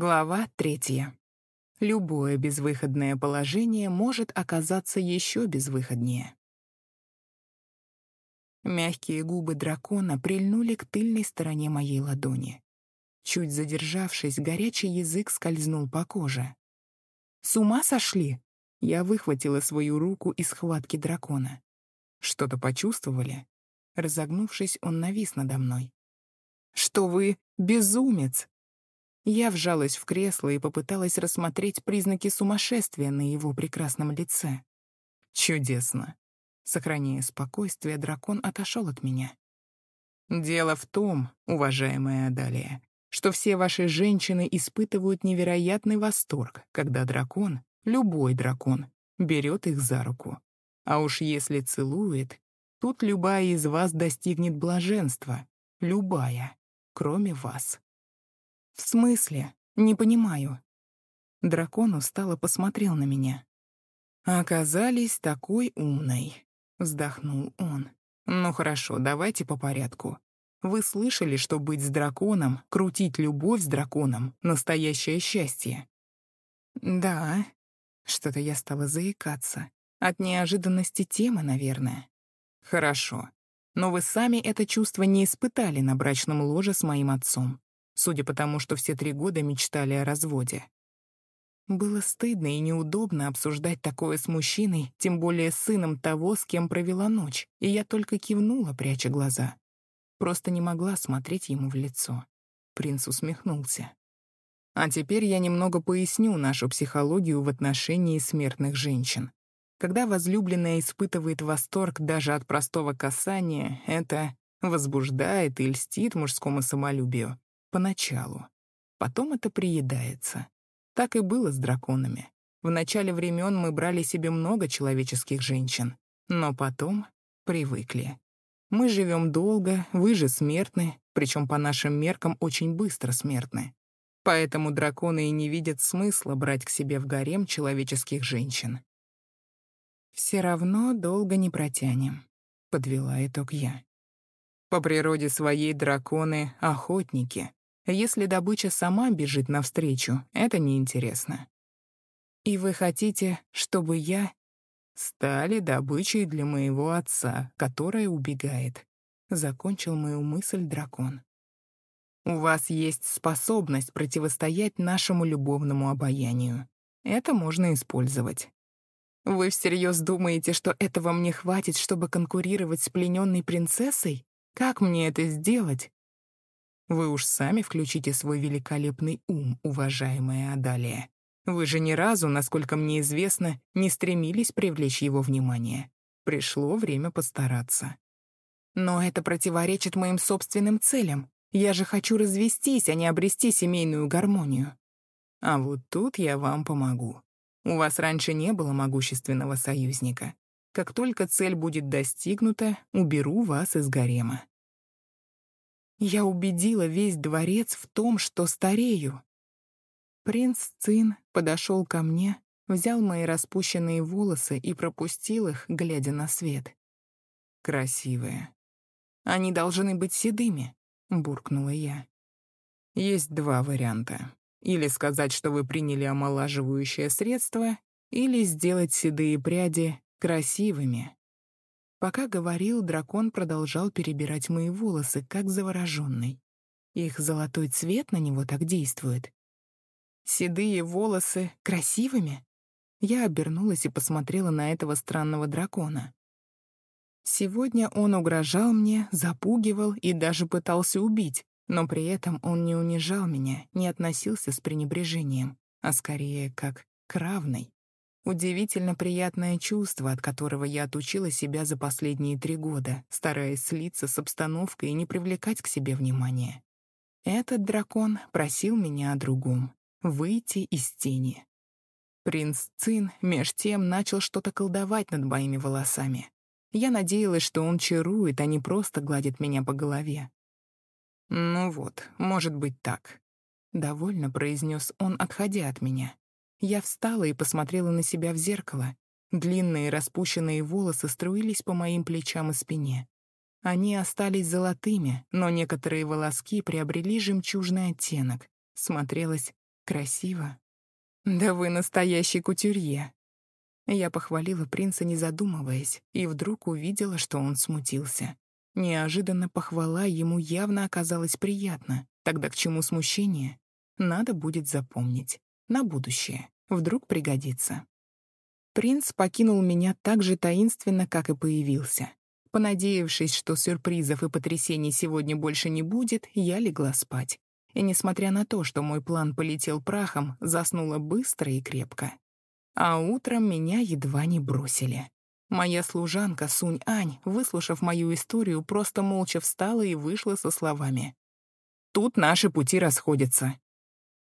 Глава третья. Любое безвыходное положение может оказаться еще безвыходнее. Мягкие губы дракона прильнули к тыльной стороне моей ладони. Чуть задержавшись, горячий язык скользнул по коже. «С ума сошли?» Я выхватила свою руку из схватки дракона. «Что-то почувствовали?» Разогнувшись, он навис надо мной. «Что вы безумец!» Я вжалась в кресло и попыталась рассмотреть признаки сумасшествия на его прекрасном лице. Чудесно. Сохраняя спокойствие, дракон отошел от меня. Дело в том, уважаемая Адалия, что все ваши женщины испытывают невероятный восторг, когда дракон, любой дракон, берет их за руку. А уж если целует, тут любая из вас достигнет блаженства. Любая, кроме вас. «В смысле? Не понимаю». Дракон устало посмотрел на меня. «Оказались такой умной», — вздохнул он. «Ну хорошо, давайте по порядку. Вы слышали, что быть с драконом, крутить любовь с драконом — настоящее счастье?» «Да». Что-то я стала заикаться. От неожиданности темы, наверное. «Хорошо. Но вы сами это чувство не испытали на брачном ложе с моим отцом судя по тому, что все три года мечтали о разводе. Было стыдно и неудобно обсуждать такое с мужчиной, тем более с сыном того, с кем провела ночь, и я только кивнула, пряча глаза. Просто не могла смотреть ему в лицо. Принц усмехнулся. А теперь я немного поясню нашу психологию в отношении смертных женщин. Когда возлюбленная испытывает восторг даже от простого касания, это возбуждает и льстит мужскому самолюбию. Поначалу. Потом это приедается. Так и было с драконами. В начале времен мы брали себе много человеческих женщин, но потом привыкли. Мы живем долго, вы же смертны, причем по нашим меркам очень быстро смертны. Поэтому драконы и не видят смысла брать к себе в гарем человеческих женщин. «Все равно долго не протянем», — подвела итог я. По природе своей драконы — охотники, если добыча сама бежит навстречу, это неинтересно. И вы хотите, чтобы я стали добычей для моего отца, которая убегает. Закончил мою мысль дракон. У вас есть способность противостоять нашему любовному обаянию. Это можно использовать. Вы всерьез думаете, что этого мне хватит, чтобы конкурировать с плененной принцессой? Как мне это сделать? Вы уж сами включите свой великолепный ум, уважаемая Адалия. Вы же ни разу, насколько мне известно, не стремились привлечь его внимание. Пришло время постараться. Но это противоречит моим собственным целям. Я же хочу развестись, а не обрести семейную гармонию. А вот тут я вам помогу. У вас раньше не было могущественного союзника. Как только цель будет достигнута, уберу вас из гарема. Я убедила весь дворец в том, что старею. Принц Цин подошел ко мне, взял мои распущенные волосы и пропустил их, глядя на свет. «Красивые. Они должны быть седыми», — буркнула я. «Есть два варианта. Или сказать, что вы приняли омолаживающее средство, или сделать седые пряди красивыми, Пока говорил, дракон продолжал перебирать мои волосы, как завороженный. Их золотой цвет на него так действует. Седые волосы красивыми? Я обернулась и посмотрела на этого странного дракона. Сегодня он угрожал мне, запугивал и даже пытался убить, но при этом он не унижал меня, не относился с пренебрежением, а скорее как к равной. Удивительно приятное чувство, от которого я отучила себя за последние три года, стараясь слиться с обстановкой и не привлекать к себе внимания. Этот дракон просил меня о другом — выйти из тени. Принц Цин меж тем начал что-то колдовать над моими волосами. Я надеялась, что он чарует, а не просто гладит меня по голове. «Ну вот, может быть так», — довольно произнес он, отходя от меня. Я встала и посмотрела на себя в зеркало. Длинные распущенные волосы струились по моим плечам и спине. Они остались золотыми, но некоторые волоски приобрели жемчужный оттенок. Смотрелось Красиво. Да вы настоящий кутюрье. Я похвалила принца, не задумываясь, и вдруг увидела, что он смутился. Неожиданно похвала ему явно оказалась приятна. Тогда к чему смущение? Надо будет запомнить. На будущее. Вдруг пригодится. Принц покинул меня так же таинственно, как и появился. Понадеявшись, что сюрпризов и потрясений сегодня больше не будет, я легла спать. И несмотря на то, что мой план полетел прахом, заснула быстро и крепко. А утром меня едва не бросили. Моя служанка Сунь-Ань, выслушав мою историю, просто молча встала и вышла со словами. «Тут наши пути расходятся».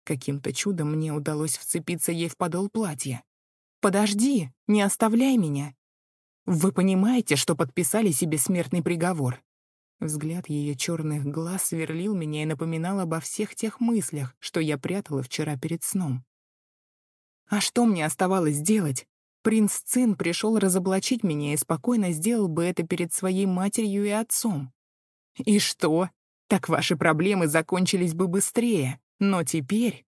Каким-то чудом мне удалось вцепиться ей в подол платья. «Подожди, не оставляй меня!» «Вы понимаете, что подписали себе смертный приговор?» Взгляд ее черных глаз сверлил меня и напоминал обо всех тех мыслях, что я прятала вчера перед сном. А что мне оставалось делать? Принц Цин пришел разоблачить меня и спокойно сделал бы это перед своей матерью и отцом. И что? Так ваши проблемы закончились бы быстрее. Но теперь...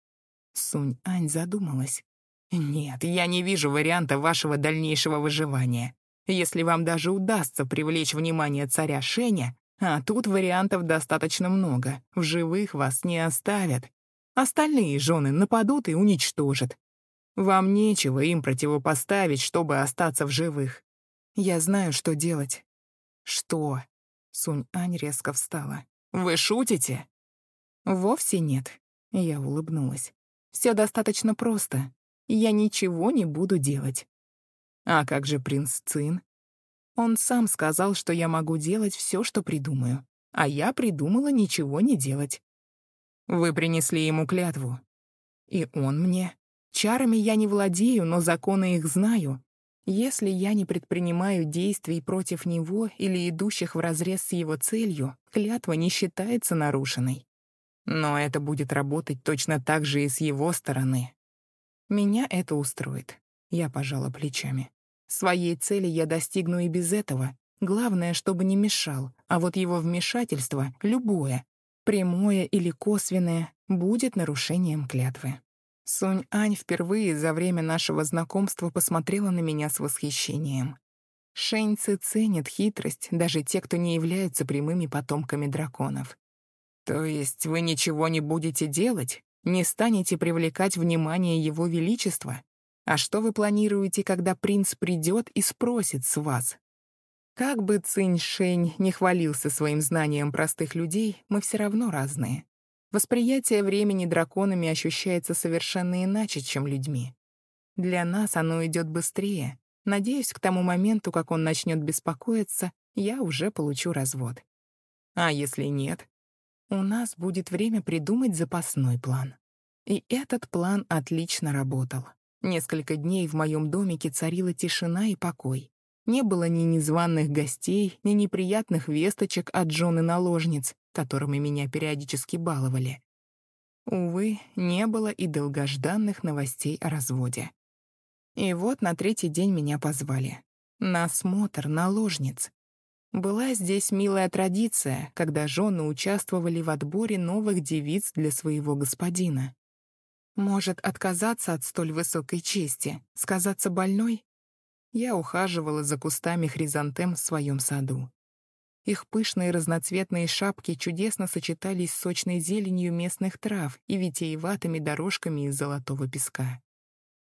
Сунь-Ань задумалась. «Нет, я не вижу варианта вашего дальнейшего выживания. Если вам даже удастся привлечь внимание царя Шеня, а тут вариантов достаточно много, в живых вас не оставят. Остальные жены нападут и уничтожат. Вам нечего им противопоставить, чтобы остаться в живых. Я знаю, что делать. Что? Сунь-Ань резко встала. Вы шутите? Вовсе нет. Я улыбнулась. Все достаточно просто. Я ничего не буду делать. А как же принц Цин? Он сам сказал, что я могу делать все, что придумаю. А я придумала ничего не делать. Вы принесли ему клятву. И он мне. Чарами я не владею, но законы их знаю. Если я не предпринимаю действий против него или идущих вразрез с его целью, клятва не считается нарушенной. Но это будет работать точно так же и с его стороны. Меня это устроит. Я пожала плечами. Своей цели я достигну и без этого. Главное, чтобы не мешал, а вот его вмешательство, любое, прямое или косвенное, будет нарушением клятвы. Сунь-Ань впервые за время нашего знакомства посмотрела на меня с восхищением. Шэньцы ценят хитрость, даже те, кто не являются прямыми потомками драконов. То есть вы ничего не будете делать? Не станете привлекать внимание Его Величества? А что вы планируете, когда принц придет и спросит с вас? Как бы Цинь Шэнь не хвалился своим знанием простых людей, мы все равно разные. Восприятие времени драконами ощущается совершенно иначе, чем людьми. Для нас оно идет быстрее. Надеюсь, к тому моменту, как он начнет беспокоиться, я уже получу развод. А если нет? У нас будет время придумать запасной план. И этот план отлично работал. Несколько дней в моем домике царила тишина и покой. Не было ни незваных гостей, ни неприятных весточек от жены наложниц, которыми меня периодически баловали. Увы, не было и долгожданных новостей о разводе. И вот на третий день меня позвали. На осмотр наложниц. Была здесь милая традиция, когда жены участвовали в отборе новых девиц для своего господина. Может, отказаться от столь высокой чести, сказаться больной? я ухаживала за кустами хризантем в своем саду. Их пышные разноцветные шапки чудесно сочетались с сочной зеленью местных трав и витиеватыми дорожками из золотого песка.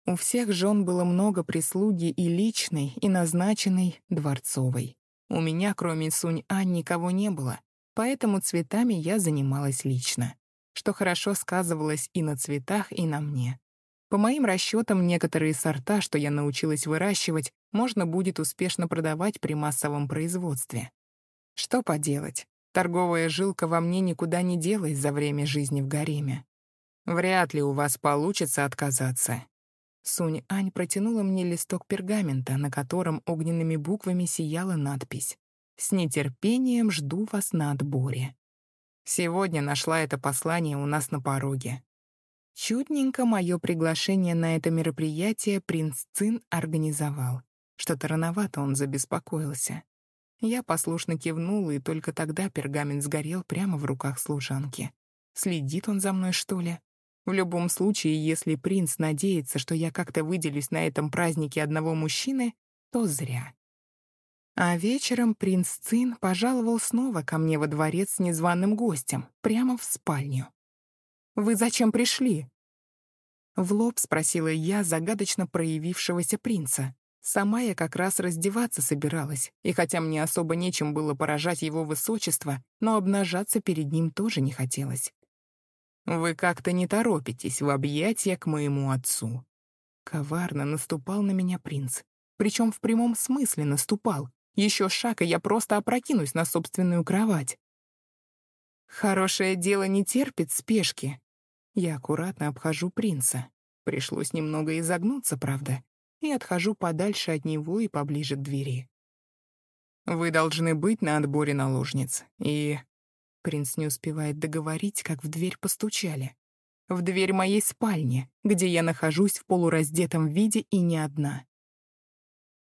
У всех жен было много прислуги и личной, и назначенной, дворцовой. У меня, кроме Сунь-Ань, никого не было, поэтому цветами я занималась лично, что хорошо сказывалось и на цветах, и на мне. По моим расчетам, некоторые сорта, что я научилась выращивать, можно будет успешно продавать при массовом производстве. Что поделать, торговая жилка во мне никуда не делась за время жизни в гареме. Вряд ли у вас получится отказаться. Сунь-Ань протянула мне листок пергамента, на котором огненными буквами сияла надпись «С нетерпением жду вас на отборе». Сегодня нашла это послание у нас на пороге. Чудненько мое приглашение на это мероприятие принц Цин организовал. Что-то рановато он забеспокоился. Я послушно кивнула, и только тогда пергамент сгорел прямо в руках служанки. Следит он за мной, что ли? В любом случае, если принц надеется, что я как-то выделюсь на этом празднике одного мужчины, то зря. А вечером принц Цин пожаловал снова ко мне во дворец с незваным гостем, прямо в спальню. «Вы зачем пришли?» В лоб спросила я загадочно проявившегося принца. Сама я как раз раздеваться собиралась, и хотя мне особо нечем было поражать его высочество, но обнажаться перед ним тоже не хотелось. «Вы как-то не торопитесь в объятия к моему отцу». Коварно наступал на меня принц. Причем в прямом смысле наступал. Еще шаг, и я просто опрокинусь на собственную кровать. Хорошее дело не терпит спешки. Я аккуратно обхожу принца. Пришлось немного изогнуться, правда, и отхожу подальше от него и поближе к двери. «Вы должны быть на отборе наложниц, и...» Принц не успевает договорить, как в дверь постучали. В дверь моей спальни, где я нахожусь в полураздетом виде и не одна.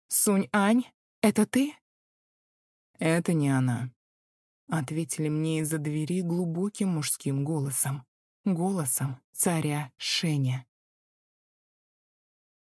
«Сунь-Ань, это ты?» «Это не она», — ответили мне из-за двери глубоким мужским голосом. Голосом царя Шеня.